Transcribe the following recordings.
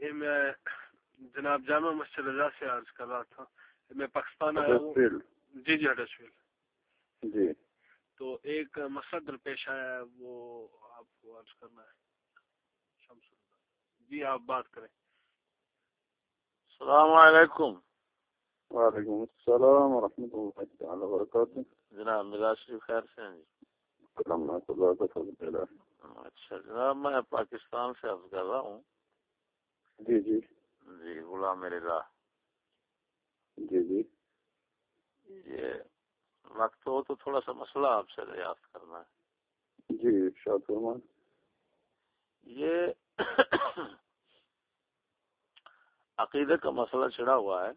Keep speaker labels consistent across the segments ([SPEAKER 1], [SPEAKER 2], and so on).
[SPEAKER 1] یہ میں جناب جامع مسجد رضا سے عرض کر رہا تھا۔ میں پاکستان آیا ہوں۔ جی جی ہڈسفیل
[SPEAKER 2] جی۔
[SPEAKER 1] تو ایک مسئلہ درپیش آیا ہے وہ آپ کو عرض کرنا ہے۔ جی آپ بات کریں۔
[SPEAKER 3] السلام علیکم۔
[SPEAKER 2] وعلیکم السلام ورحمۃ اللہ تعالی وبرکاتہ۔
[SPEAKER 3] جناب مزاج شریف خیر سے ہیں
[SPEAKER 2] جی؟
[SPEAKER 3] اچھا جناب میں پاکستان سے عرض کر رہا ہوں۔
[SPEAKER 2] جی جی۔
[SPEAKER 3] جی غلام رضا
[SPEAKER 2] جی جی۔
[SPEAKER 3] یہ وقت ہو تو تھوڑا سا مسئلہ آپ سے ریاست کرنا ہے۔
[SPEAKER 2] جی شاہ فرمان
[SPEAKER 3] یہ عقیدے کا مسئلہ چھڑا ہوا ہے۔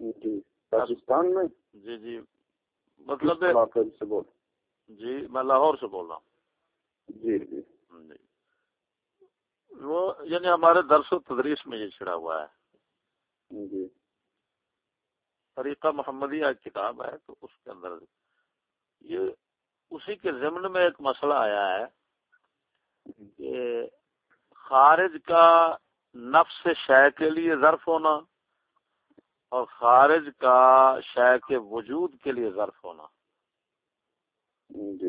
[SPEAKER 2] جی پاکستان میں؟
[SPEAKER 3] جی جی۔ مطلب
[SPEAKER 2] سے بول؟
[SPEAKER 3] جی میں لاہور سے بول رہا ہوں۔
[SPEAKER 2] جی جی
[SPEAKER 3] جی۔ وہ یعنی ہمارے درس و تدریس میں یہ چھڑا ہوا ہے۔
[SPEAKER 2] جی۔
[SPEAKER 3] طریقہ محمدیہ ایک کتاب ہے تو اس کے اندر یہ اسی کے ضمن میں ایک مسئلہ آیا ہے کہ خارج کا نفس شے کے لیے ظرف ہونا اور خارج کا شے کے وجود کے لیے ظرف ہونا۔
[SPEAKER 2] جی۔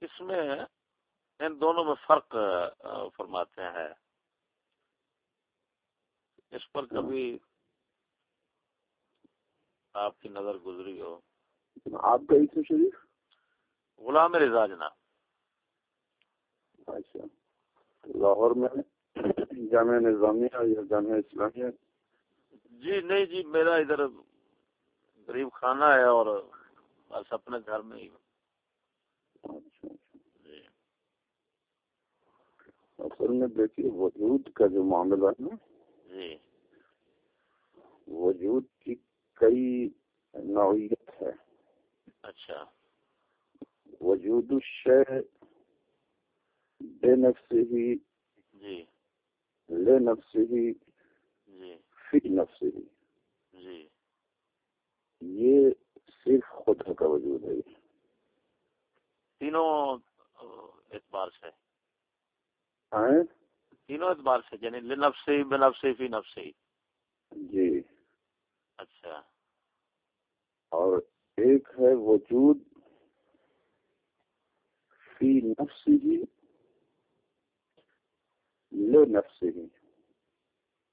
[SPEAKER 3] اس میں ان دونوں میں فرق فرماتے ہیں۔ اس پر کبھی آپ کی نظر گزری ہو۔
[SPEAKER 2] آپ کا اسم شریف؟
[SPEAKER 3] غلام رضا جناب۔
[SPEAKER 2] اچھا۔ لاہور میں جامعہ نظامیہ یا جامعہ اسلامیہ؟
[SPEAKER 3] جی نہیں جی میرا ادھر غریب خانہ ہے اور بس اپنے گھر میں ہی
[SPEAKER 2] اچھا
[SPEAKER 3] جی
[SPEAKER 2] اصل میں دیکھیے وجود کا جو معاملہ ہے نا
[SPEAKER 3] جی۔
[SPEAKER 2] وجود کی کئی نوعیت ہے۔
[SPEAKER 3] اچھا۔
[SPEAKER 2] وجود الشے بے نفس ہی
[SPEAKER 3] جی۔
[SPEAKER 2] لے نفس ہی
[SPEAKER 3] جی۔
[SPEAKER 2] فی نفس ہی۔
[SPEAKER 3] جی۔
[SPEAKER 2] یہ صرف خدا کا وجود ہے۔
[SPEAKER 3] تینوں اعتبار سے۔ تینوں اعتبار سے یعنی لنف سے بے نف سے فی نف سے
[SPEAKER 2] جی۔
[SPEAKER 3] اچھا۔
[SPEAKER 2] اور ایک ہے وجود فی نفس ہی لے ہی۔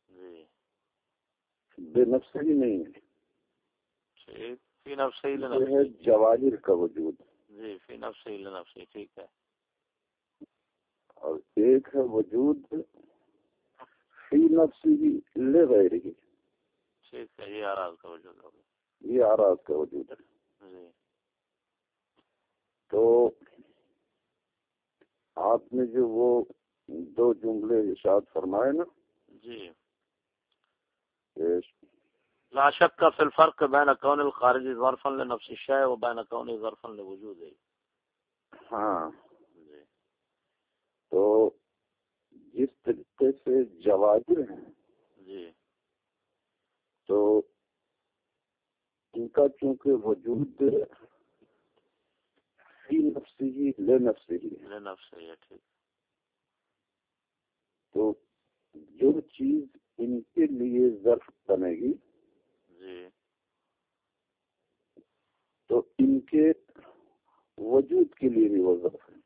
[SPEAKER 3] جی۔
[SPEAKER 2] بے نفس ہی نہیں ہے۔
[SPEAKER 3] فی نف سے
[SPEAKER 2] یہ ہے جواہر کا وجود۔
[SPEAKER 3] جی فی نف سے لنف سے ٹھیک ہے۔
[SPEAKER 2] اور ایک ہے وجود فی نفس ہی لے غیر ہی۔
[SPEAKER 3] ٹھیک ہے یہ آراز کا وجود ہوگا
[SPEAKER 2] یہ آراز کا وجود ہے۔
[SPEAKER 3] جی۔
[SPEAKER 2] تو آپ نے جو وہ دو جملے ارشاد فرمائے نا۔
[SPEAKER 3] جی۔ لا شک کا فی الفرق بین کون الخارجی ظرفا لنفس الشیء و بین کون ظرفا لوجود۔
[SPEAKER 2] ہاں
[SPEAKER 3] جی
[SPEAKER 2] تو جس طریقے سے جواہر ہیں۔
[SPEAKER 3] جی۔
[SPEAKER 2] تو ان کا چونکہ وجود فی نفسی ہی لے نفسی ہی ہے۔
[SPEAKER 3] لنفس سے یہ ٹھیک۔
[SPEAKER 2] تو جو چیز ان کے لیے ظرف بنے گی
[SPEAKER 3] جی۔
[SPEAKER 2] تو ان کے وجود کے لیے بھی وہ ظرف ہے
[SPEAKER 3] صحیح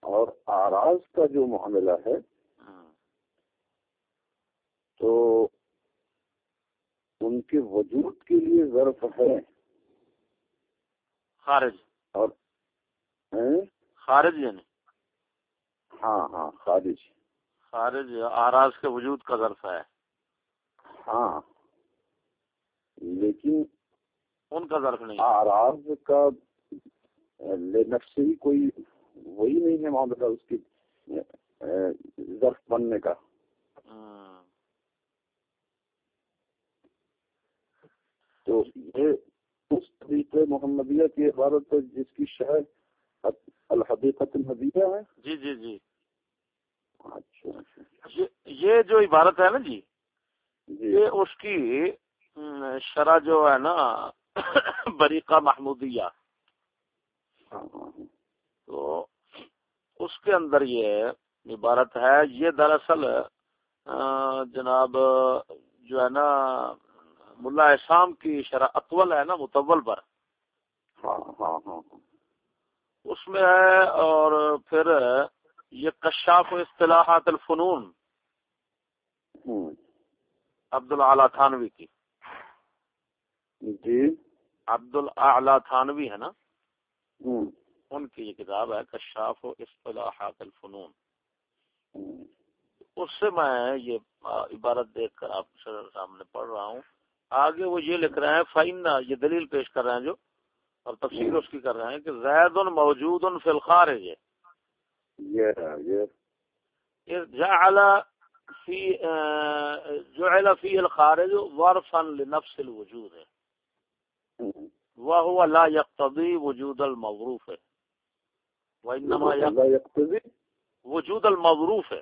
[SPEAKER 2] اور آراز کا جو معاملہ ہے
[SPEAKER 3] ہاں۔
[SPEAKER 2] تو ان کے وجود کے لیے ظرف ہے۔
[SPEAKER 3] خارج۔
[SPEAKER 2] اور؟
[SPEAKER 3] خارج یعنی؟
[SPEAKER 2] ہاں ہاں خارج۔
[SPEAKER 3] خارج آراز کے وجود کا ظرف ہے۔
[SPEAKER 2] ہاں۔ لیکن
[SPEAKER 3] ان کا ظرف نہیں
[SPEAKER 2] آراز کا لے نفس ہی کوئی وہی نہیں ہے معاملہ اس کی ظرف بننے کا۔
[SPEAKER 3] ہاں۔
[SPEAKER 2] تو یہ اس طریقے محمدیہ کی عبارت ہے جس کی شہر الحقیقت الحدیہ ہے۔
[SPEAKER 3] جی جی جی۔
[SPEAKER 2] اچھا اچھا۔
[SPEAKER 3] یہ- جو عبارت ہے نا جی
[SPEAKER 2] جی۔
[SPEAKER 3] یہ اس کی شرح جو ہے نا بریقہ محمودیہ۔ تو اس کے اندر یہ عبارت ہے یہ دراصل جناب جو ہے نا ملا احسام کی شرح اطول ہے نا متول پر۔
[SPEAKER 2] ہاں ہاں ہاں
[SPEAKER 3] اس میں ہے اور پھر یہ کشاف و اصطلاحات الفنون۔ عبد العلی تھانوی کی۔
[SPEAKER 2] جی۔
[SPEAKER 3] عبد العلی تھانوی ہے نا۔ ان کی یہ کتاب ہے کشاف و اصطلاحات الفنون۔ اس سے میں یہ عبارت دیکھ کر آپ سامنے پڑھ رہا ہوں۔ آگے وہ یہ لکھ رہے ہیں فائن یہ دلیل پیش کر رہے ہیں جو اور تفصیل اس کی کر رہے ہیں کہ زید موجود فی الخارج۔ جعل فی جعل فی الخارج ورفا لنفس الوجود۔ ہے وهو لا يقتضي وجود المظروف ہے وانما
[SPEAKER 2] يقتضي
[SPEAKER 3] وجود المظروف ہے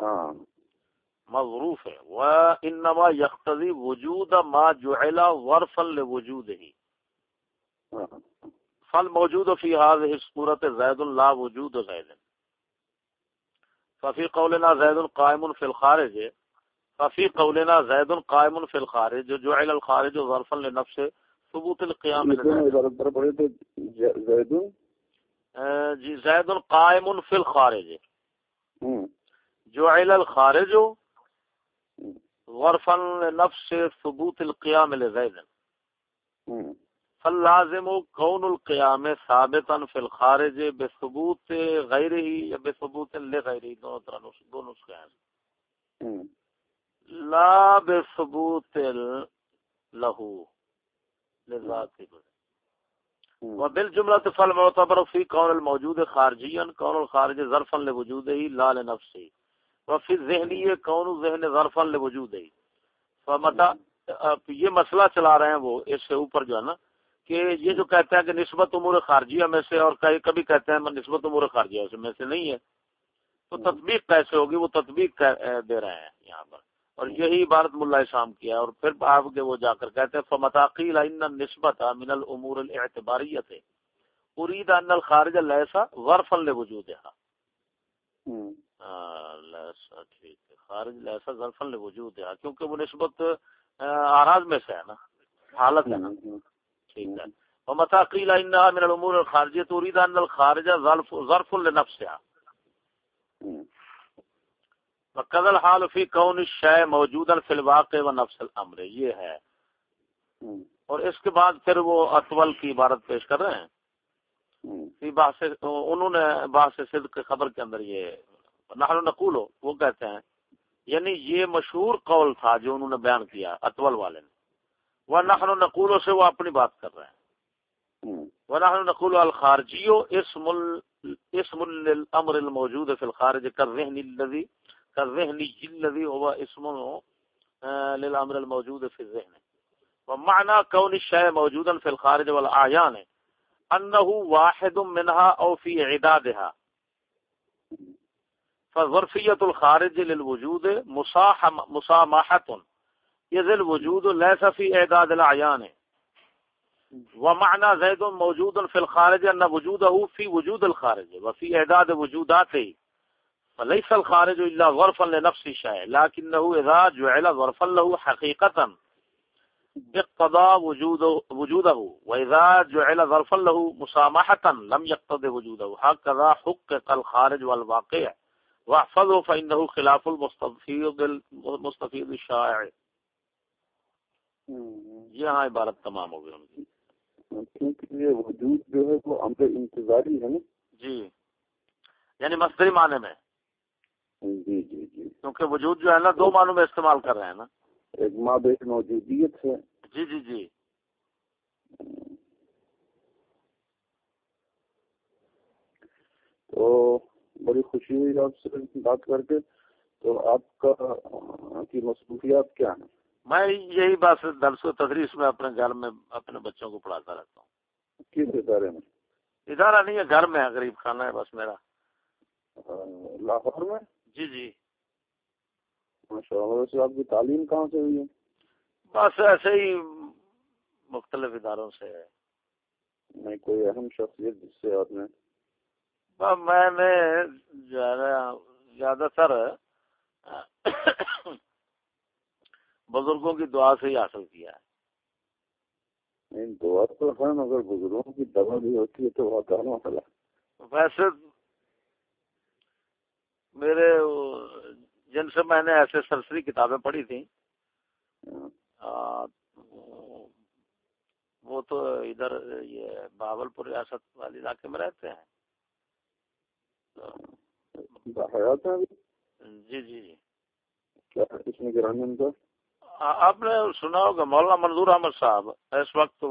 [SPEAKER 2] ہاں۔
[SPEAKER 3] مظروف ہے وانما يقتضي وجود ما جعل ورفا لوجوده. فل موجود فی هذه الصورت زید لا وجود زید ففی قولنا زید قائم فی الخارج. ففی قولنا زید قائم فی الخارج. جعل الخارج ظرفا لنفس ثبوت القیام
[SPEAKER 2] زید
[SPEAKER 3] جی زید قائم فی الخارج۔ جعل الخارج ظرفا لنفس ثبوت القیام لزید فلازم کون القیام ثابتا فی الخارج بثبوت غیر ہی یا بثبوت لغیر ہی دونوں طرح دو نسخے ہیں۔ لا بثبوت لہو۔ لذاتی وبالجملة فالمعتبر في كون الموجود خارجيا كون الخارج ظرفا لوجوده لا لنفسه. وفي الذهنية كون الذهن ظرفا لوجوده. فمتى یہ مسئلہ چلا رہے ہیں وہ اس سے اوپر جو ہے نا کہ یہ جو کہتے ہیں کہ نسبت امور خارجیہ میں سے اور کبھی کہتے ہیں نسبت امور خارجیہ میں سے نہیں ہے تو تطبیق کیسے ہوگی؟ وہ تطبیق دے رہے ہیں یہاں پر۔ اور یہی عبارت ملا شام کیا اور پھر آپ کے وہ جا کر کہتے ہیں فمتاقیل نسبت من الامور الاعتباریت ارید ان الخارج لیسا غرفا لوجودها۔ ٹھیک ہے۔ خارج لیسا غرفا لوجودها کیونکہ وہ نسبت آراز میں سے ہے نا حالت ہے نا۔ ٹھیک ہے۔ ومتى قيل انها من الامور الخارجيه تريد ان الخارج ظرف ظرف لنفسها وكذا الحال في كون الشيء موجودا في الواقع ونفس الامر یہ ہے۔ اور اس کے بعد پھر وہ اطول کی عبارت پیش کر رہے ہیں۔ بحث انہوں نے بحث صدق خبر کے اندر یہ نحن نقول وہ کہتے ہیں یعنی یہ مشہور قول تھا جو انہوں نے بیان کیا اطول والے نے۔ وہ نحن نقولوں سے وہ اپنی بات کر رہے ہیں۔ وہ نحن نقول الخارجی اسم اسم الامر الموجود فی الخارج كالذهن الذي كالذهن الذي هو اسم للامر الموجود في الذهن. ومعنى كون الشيء موجودا في الخارج والاعيان انه واحد منها او في عدادها. فظرفيه الخارج للوجود مسامحه یہ ذل وجود لیس فی اعداد الاعیان ومعنى زید موجود فی الخارج ان وجوده فی وجود الخارج وفی اعداد وجوداته. فليس الخارج الا ظرفا لنفس الشيء لكنه اذا جعل ظرفا له حقيقه اقتضى وجوده وجوده واذا جعل ظرفا له مسامحه لم يقتضي وجوده. هكذا حقق الخارج والواقع واحفظه فانه خلاف المستفيض المستفيض الشائع. یہاں عبارت تمام ہو گئی
[SPEAKER 2] کیونکہ یہ وجود جو ہے وہ امر انتظاری ہے نا؟
[SPEAKER 3] جی۔ یعنی مستری معنی میں۔ کیونکہ وجود جو ہے نا دو معنوں میں استعمال کر رہے ہیں نا۔
[SPEAKER 2] ایک ماں بیٹ موجودیت ہے۔
[SPEAKER 3] جی جی جی۔
[SPEAKER 2] تو بڑی خوشی ہوئی آپ سے بات کر کے۔ تو آپ کا کی مصروفیات کیا ہیں؟
[SPEAKER 3] میں یہی بات درس و تدریس میں اپنے گھر میں اپنے بچوں کو پڑھاتا رہتا ہوں۔
[SPEAKER 2] کس ادارے میں؟
[SPEAKER 3] ادارہ نہیں ہے گھر میں غریب خانہ ہے بس میرا۔
[SPEAKER 2] لاہور میں؟
[SPEAKER 3] جی جی۔
[SPEAKER 2] ماشاء آپ کی تعلیم کہاں سے ہوئی ہے؟
[SPEAKER 3] بس ایسے ہی مختلف اداروں سے ہے۔
[SPEAKER 2] نہیں کوئی اہم شخصیت جس سے آپ نے؟
[SPEAKER 3] میں نے زیادہ تر بزرگوں کی دعا سے ہی حاصل کیا ہے۔
[SPEAKER 2] دعا تو ہے مگر بزرگوں کی دوا بھی ہوتی ہے تو کہاں مسئلہ
[SPEAKER 3] ویسے میرے جن سے میں نے ایسے سرسری کتابیں پڑھی تھیں۔ وہ تو ادھر یہ باول پور ریاست والے علاقے میں رہتے ہیں۔ جی جی جی۔
[SPEAKER 2] اس میں کا
[SPEAKER 3] آپ نے سنا ہوگا مولانا منظور احمد صاحب اس وقت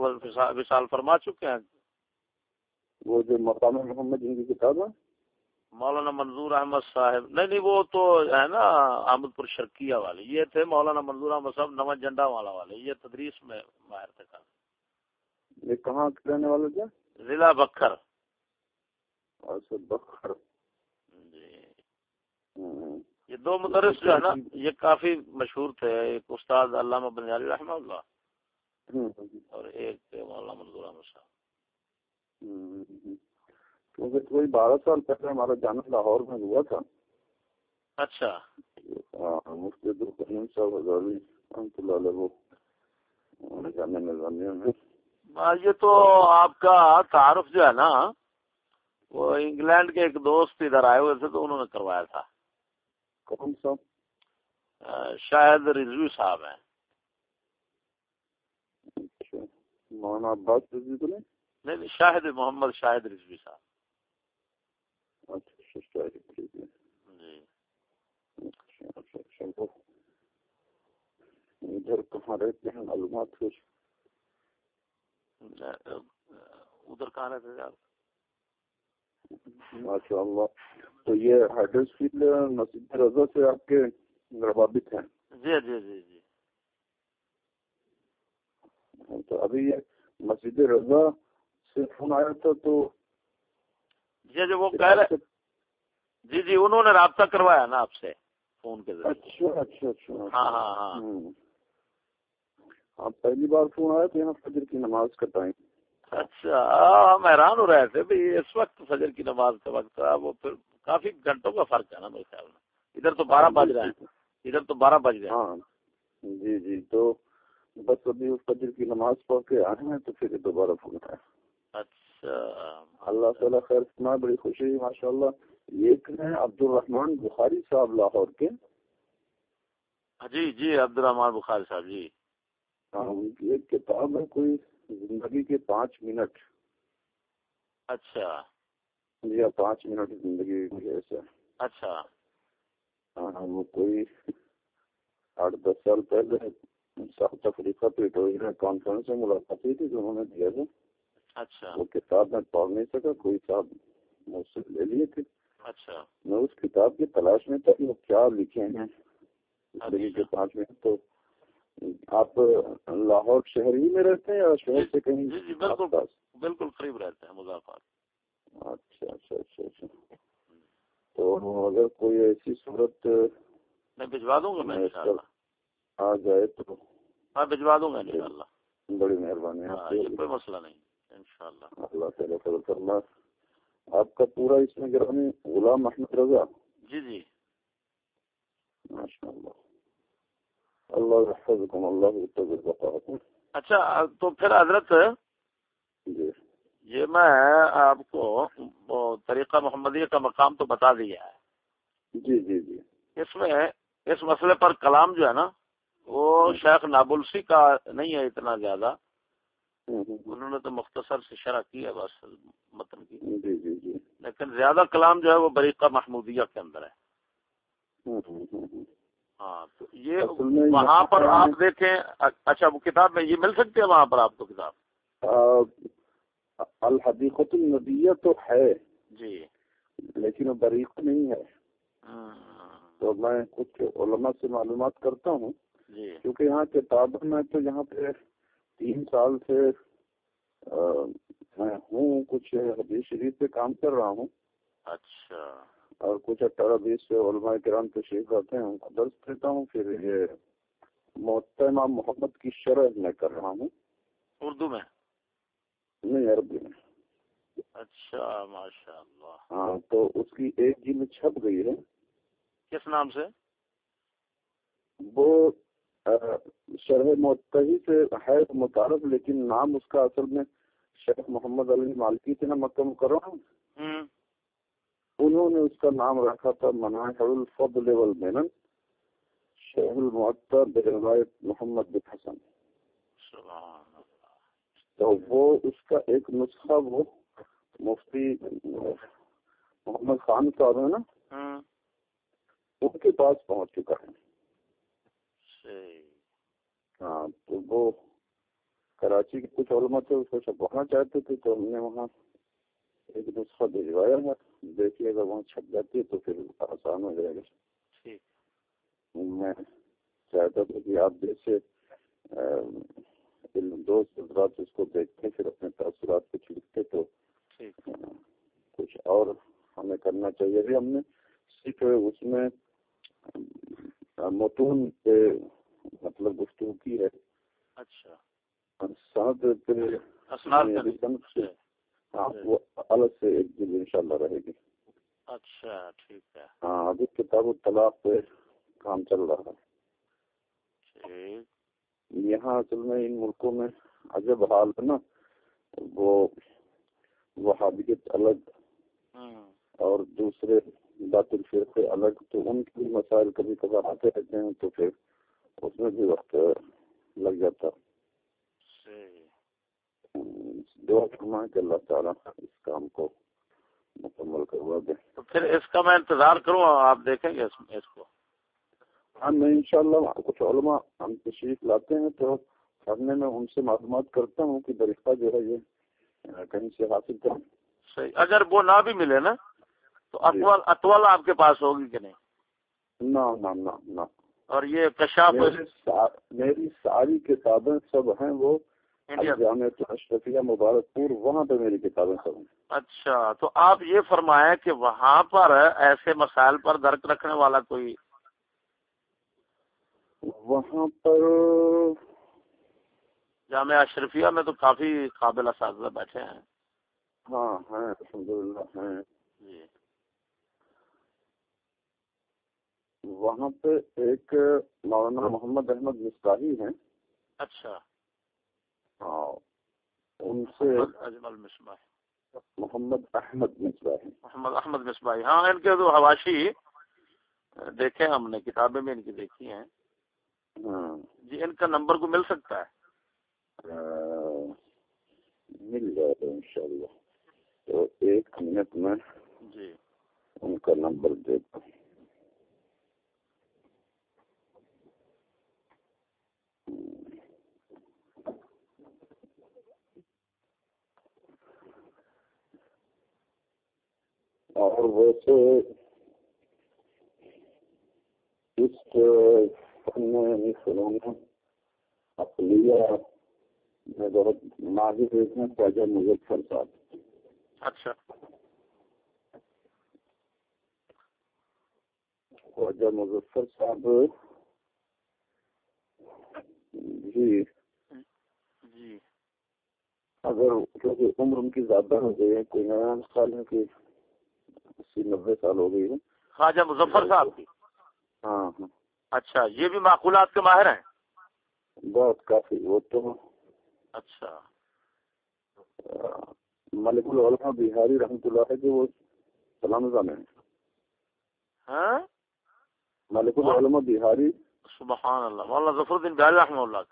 [SPEAKER 3] وصال فرما چکے ہیں۔
[SPEAKER 2] وہ جو مقام محمد جن کی کتاب ہے؟
[SPEAKER 3] مولانا منظور احمد صاحب نہیں نہیں وہ تو ہے نا احمد پور شرکیہ والے یہ تھے مولانا منظور احمد صاحب نواں جنڈا والا والے یہ تدریس میں ماہر تھے
[SPEAKER 2] یہ کہاں رہنے والے تھے؟
[SPEAKER 3] ضلع بکھر۔
[SPEAKER 2] اچھا بکھر۔
[SPEAKER 3] جی۔ یہ دو مدرس جو ہے نا یہ کافی مشہور تھے ایک استاد علامہ بنجاری رحمہ اللہ اور ایک مولانا منظور احمد صاحب۔
[SPEAKER 2] کیونکہ کوئی بارہ سال پہلے ہمارا جانا لاہور میں ہوا تھا۔
[SPEAKER 3] اچھا۔
[SPEAKER 2] ہاں، مفتی صاحب رحمۃ اللہ علیہ وہ نظامیہ میں
[SPEAKER 3] ہاں، یہ تو آپ کا تعارف جو ہے نا وہ انگلینڈ کے ایک دوست ادھر آئے ہوئے تھے تو انہوں نے کروایا تھا۔
[SPEAKER 2] کون سا
[SPEAKER 3] شاید رضوی صاحب ہیں۔
[SPEAKER 2] اچھا مولانا عباس رضوی تو نہیں
[SPEAKER 3] نہیں شاہد محمد شاہد رضوی صاحب
[SPEAKER 2] اچھا جی اچھا اچھا ادھر کہاں رہتے ہیں معلومات کچھ
[SPEAKER 3] ادھر کہاں رہتے ہیں
[SPEAKER 2] ماشاء اللہ تو یہ ہائڈرس فیلڈ مسجد رضا سے آپ کے روابط ہیں
[SPEAKER 3] جی جی جی جی
[SPEAKER 2] تو ابھی یہ مسجد رضا سے فون آیا تھا تو
[SPEAKER 3] جی جی وہ کہہ رہے جی جی انہوں نے رابطہ کروایا نا آپ سے فون کے ذریعے۔
[SPEAKER 2] اچھا اچھا اچھا
[SPEAKER 3] ہاں ہاں ہاں۔
[SPEAKER 2] ہاں پہلی بار فون آیا تو یہاں فجر کی نماز کا ٹائم۔
[SPEAKER 3] اچھا ہم حیران ہو رہے تھے بھائی اس وقت فجر کی نماز کے وقت وہ پھر کافی گھنٹوں کا فرق ہے نا میرے خیال میں۔ ادھر تو بارہ بج رہے ہیں۔ ادھر تو بارہ بج رہے ہیں۔
[SPEAKER 2] ہاں۔ جی جی تو بس ابھی فجر کی نماز پڑھ کے آئے ہیں تو پھر دوبارہ فون ہے
[SPEAKER 3] اچھا۔
[SPEAKER 2] اللہ تعالیٰ خیر سنا بڑی خوشی ماشاء اللہ ایک ہے عبد الرحمان بخاری صاحب لاہور کے۔
[SPEAKER 3] جی جی عبد الرحمان بخاری صاحب جی۔
[SPEAKER 2] ہاں ان کی ایک کتاب ہے کوئی زندگی کے پانچ منٹ۔
[SPEAKER 3] اچھا۔
[SPEAKER 2] یا پانچ منٹ زندگی ایسا
[SPEAKER 3] اچھا۔
[SPEAKER 2] ہاں وہ کوئی آٹھ دس سال پہلے ساؤتھ افریقہ پہ کانفرنس میں ملاقات ہوئی تھی جو انہوں نے دیا تھا۔
[SPEAKER 3] اچھا۔
[SPEAKER 2] وہ کتاب میں پڑھ نہیں سکا کوئی صاحب مجھ سے لے لیے تھے۔
[SPEAKER 3] اچھا۔
[SPEAKER 2] میں اس کتاب کی تلاش میں تھا کہ وہ کیا لکھے ہیں کے پانچ منٹ تو آپ لاہور شہر ہی میں رہتے ہیں یا شہر سے کہیں
[SPEAKER 3] جی جی بالکل بالکل قریب رہتے ہیں مظافر
[SPEAKER 2] اچھا اچھا اچھا اچھا۔ تو اگر کوئی ایسی صورت
[SPEAKER 3] میں بھجوا دوں گا میں
[SPEAKER 2] آ جائے تو
[SPEAKER 3] میں بھجوا دوں گا انشاءاللہ۔
[SPEAKER 2] بڑی مہربانی
[SPEAKER 3] ہاں، کوئی مسئلہ نہیں انشاءاللہ۔
[SPEAKER 2] اللہ تعالیٰ آپ کا پورا اس میں گرامی غلام احمد رضا۔
[SPEAKER 3] جی جی۔
[SPEAKER 2] ماشاء اللہ اللہ اللہ
[SPEAKER 3] اچھا تو پھر حضرت
[SPEAKER 2] جی۔
[SPEAKER 3] یہ میں آپ کو طریقہ محمدیہ کا مقام تو بتا دیا ہے۔
[SPEAKER 2] جی جی جی۔
[SPEAKER 3] اس میں اس مسئلے پر کلام جو ہے نا وہ شیخ نابلسی کا نہیں ہے اتنا زیادہ۔ انہوں نے تو مختصر سے شرح کی ہے بس متن کی۔
[SPEAKER 2] جی جی جی۔
[SPEAKER 3] لیکن زیادہ کلام جو ہے وہ بریقہ محمودیہ کے اندر ہے۔ ہاں تو یہ وہاں پر آپ دیکھیں اچھا وہ کتاب میں یہ مل سکتی ہے وہاں پر آپ کو کتاب؟
[SPEAKER 2] الحدیقت النبیہ تو ہے
[SPEAKER 3] جی۔
[SPEAKER 2] لیکن وہ بریق نہیں ہے۔ تو میں کچھ علماء سے معلومات کرتا ہوں
[SPEAKER 3] جی۔
[SPEAKER 2] کیونکہ یہاں کتابوں میں تو یہاں پہ تین سال سے میں ہوں کچھ حدیث شریف پہ کام کر رہا ہوں۔
[SPEAKER 3] اچھا۔
[SPEAKER 2] اور کچھ اٹھارہ بیس سے علماء کرام تشریف رہتے ہیں درس دیتا ہوں پھر یہ محتمہ محمد کی شرح میں کر رہا ہوں۔
[SPEAKER 3] اردو میں؟
[SPEAKER 2] نہیں عربی میں۔
[SPEAKER 3] اچھا ماشاء اللہ
[SPEAKER 2] ہاں تو اس کی ایک جلد چھپ گئی ہے۔
[SPEAKER 3] کس نام سے؟
[SPEAKER 2] وہ شرح متحی سے ہے متعارف لیکن نام اس کا اصل میں شیخ محمد علی مالکی تھے نا مکم کرو انہوں نے اس کا نام رکھا تھا مناحر الفضل والمنن شیخ المعطر بروایت محمد بن حسن۔ تو وہ اس کا ایک نسخہ وہ مفتی محمد خان صاحب ہے نا ان کے پاس پہنچ چکا ہے۔ ہاں تو وہ کراچی کے کچھ علماء تھے اس کو چھپوانا چاہتے تھے تو ہم نے وہاں ایک نسخہ بھجوایا ہے دیکھیے اگر وہاں چھپ جاتی ہے تو پھر آسان ہو جائے گا۔ میں چاہتا تھا کہ آپ جیسے دوست حضرات اس کو دیکھتے پھر اپنے تاثرات کچھ لکھتے تو کچھ اور ہمیں کرنا چاہیے۔ ابھی ہم نے صرف اس میں متون پہ مطلب گفتگو کی ہے۔
[SPEAKER 3] اچھا۔
[SPEAKER 2] وہ الگ سے ایک دن ان شاء اللہ رہے گی۔
[SPEAKER 3] اچھا ٹھیک ہے۔
[SPEAKER 2] ہاں ابھی کتاب الطلاق پہ کام چل رہا ہے۔ یہاں اصل میں ان ملکوں میں عجب حال ہے نا وہ وہابیت الگ اور دوسرے بات الگ تو ان کے مسائل کبھی کبھار آتے رہتے ہیں تو پھر اس میں بھی وقت لگ جاتا دعا فرمائیں کہ اللہ تعالیٰ اس کام کو مکمل کروا دے۔
[SPEAKER 3] تو پھر اس کا میں انتظار کروں آپ دیکھیں گے اس کو۔
[SPEAKER 2] ہاں میں انشاءاللہ کچھ علماء ہم تشریف لاتے ہیں تو پڑھنے میں ان سے معلومات کرتا ہوں کہ طریقہ جو ہے یہ کہیں سے حاصل کریں۔
[SPEAKER 3] صحیح۔ اگر وہ نہ بھی ملے نا؟ تو اطول اطول آپ کے پاس ہوگی کہ نہیں؟
[SPEAKER 2] نہ نہ نہ
[SPEAKER 3] اور یہ کشاف
[SPEAKER 2] میری ساری کتابیں سب ہیں وہ اشرفیہ مبارک پور وہاں پہ میری کتابیں سب ہیں۔
[SPEAKER 3] اچھا تو آپ یہ فرمائیں کہ وہاں پر ایسے مسائل پر درک رکھنے والا کوئی
[SPEAKER 2] وہاں پر
[SPEAKER 3] جامعہ اشرفیہ میں تو کافی قابل اساتذہ بیٹھے ہیں۔
[SPEAKER 2] ہاں ہیں الحمد للہ ہیں۔
[SPEAKER 3] جی۔
[SPEAKER 2] وہاں پہ ایک مولانا محمد احمد مصباحی ہیں۔
[SPEAKER 3] اچھا۔
[SPEAKER 2] ہاں ان سے
[SPEAKER 3] اجمل مصباحی
[SPEAKER 2] محمد احمد مصباحی
[SPEAKER 3] محمد احمد مصباحی ہاں ان کے جو حواشی دیکھے ہم نے کتابیں بھی ان کی دیکھی ہیں۔
[SPEAKER 2] ہاں۔
[SPEAKER 3] جی ان کا نمبر کو مل سکتا ہے؟
[SPEAKER 2] مل جائے گا ان شاء اللہ تو ایک منٹ میں
[SPEAKER 3] جی۔
[SPEAKER 2] ان کا نمبر دیتا ہوں۔ اور ویسے اس فنون اقلیہ میں بہت ماہر ہیں خواجہ مظفر صاحب۔
[SPEAKER 3] اچھا۔
[SPEAKER 2] خواجہ مظفر صاحب جی
[SPEAKER 3] جی۔
[SPEAKER 2] اگر کیونکہ عمر ان کی زیادہ ہو گئی ہے کوئی نیا سال میں کہ اسی نبے سال ہو گئی ہے
[SPEAKER 3] خواجہ مظفر صاحب کی؟
[SPEAKER 2] ہاں ہاں۔
[SPEAKER 3] اچھا یہ بھی معقولات کے ماہر ہیں؟
[SPEAKER 2] بہت کافی وہ تو
[SPEAKER 3] اچھا۔
[SPEAKER 2] ملک العلماء بہاری رحمۃ اللہ ہے جو وہ تلامزہ میں
[SPEAKER 3] ہاں؟
[SPEAKER 2] ملک العلماء بہاری۔
[SPEAKER 3] سبحان اللہ مولانا ظفر الدین بہاری رحمہ اللہ۔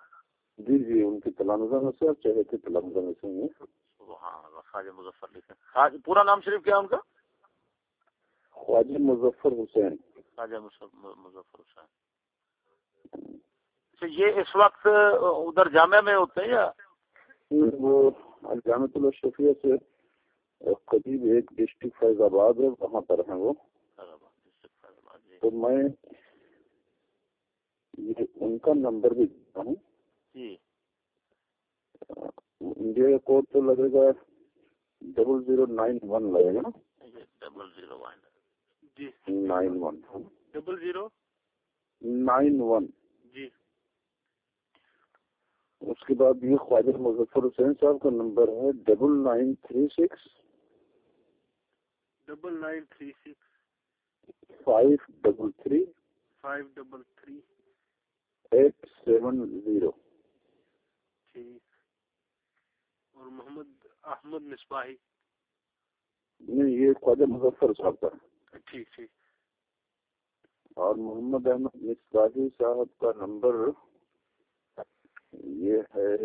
[SPEAKER 2] جی جی ان کی تلامزہ میں سے اور چہرے کے تلامزہ میں سے ہیں۔
[SPEAKER 3] سبحان اللہ خواجہ مظفر لکھے پورا نام شریف کیا ان کا؟
[SPEAKER 2] خواجہ مظفر حسین۔
[SPEAKER 3] خواجہ مظفر حسین۔ اچھا یہ اس وقت ادھر جامعہ میں ہوتے ہیں یا؟
[SPEAKER 2] وہ جامع الشفیہ سے قریب ایک ڈسٹرکٹ فیض آباد ہے وہاں پر ہیں وہ۔ تو میں یہ ان کا نمبر بھی دیتا ہوں۔
[SPEAKER 3] جی۔
[SPEAKER 2] انڈیا کا کوڈ تو لگے گا ڈبل زیرو نائن ون لگے گا
[SPEAKER 3] ڈبل زیرو ون۔
[SPEAKER 1] جی۔
[SPEAKER 2] Nine one.
[SPEAKER 1] Double zero.
[SPEAKER 2] Nine one.
[SPEAKER 1] جی۔
[SPEAKER 2] اس کے بعد یہ خواجہ مظفر حسین صاحب کا نمبر ہے double nine three six.
[SPEAKER 1] Double nine three six.
[SPEAKER 2] Five double three.
[SPEAKER 1] Five double three.
[SPEAKER 2] Eight seven zero.
[SPEAKER 1] ٹھیک۔ اور محمد احمد مصباحی۔
[SPEAKER 2] نہیں یہ خواجہ مظفر صاحب کا۔ ہے
[SPEAKER 1] ٹھیک ٹھیک۔
[SPEAKER 2] اور محمد احمد مصباحی صاحب کا نمبر یہ ہے۔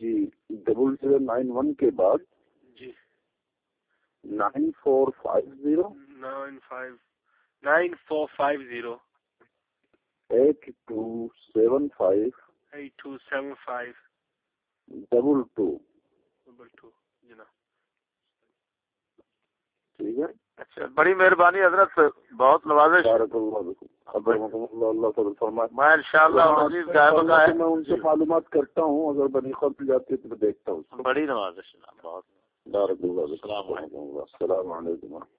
[SPEAKER 2] جی ڈبل زیرو نائن ون کے بعد
[SPEAKER 1] جی۔
[SPEAKER 2] Nine four five zero
[SPEAKER 1] nine five nine four five zero.
[SPEAKER 2] Eight two seven five
[SPEAKER 1] eight two seven five
[SPEAKER 2] double two
[SPEAKER 1] double two جناب
[SPEAKER 2] ٹھیک ہے؟
[SPEAKER 3] اچھا بڑی مہربانی حضرت بہت نوازش.
[SPEAKER 2] بارک اللہ خبر اللہ
[SPEAKER 3] میں
[SPEAKER 2] میں ان سے معلومات کرتا ہوں اگر بنی خط جاتی ہے تو میں دیکھتا ہوں
[SPEAKER 3] بڑی نوازش جناب بہت.
[SPEAKER 2] بارک اللہ
[SPEAKER 3] السلام علیکم.
[SPEAKER 2] السلام علیکم.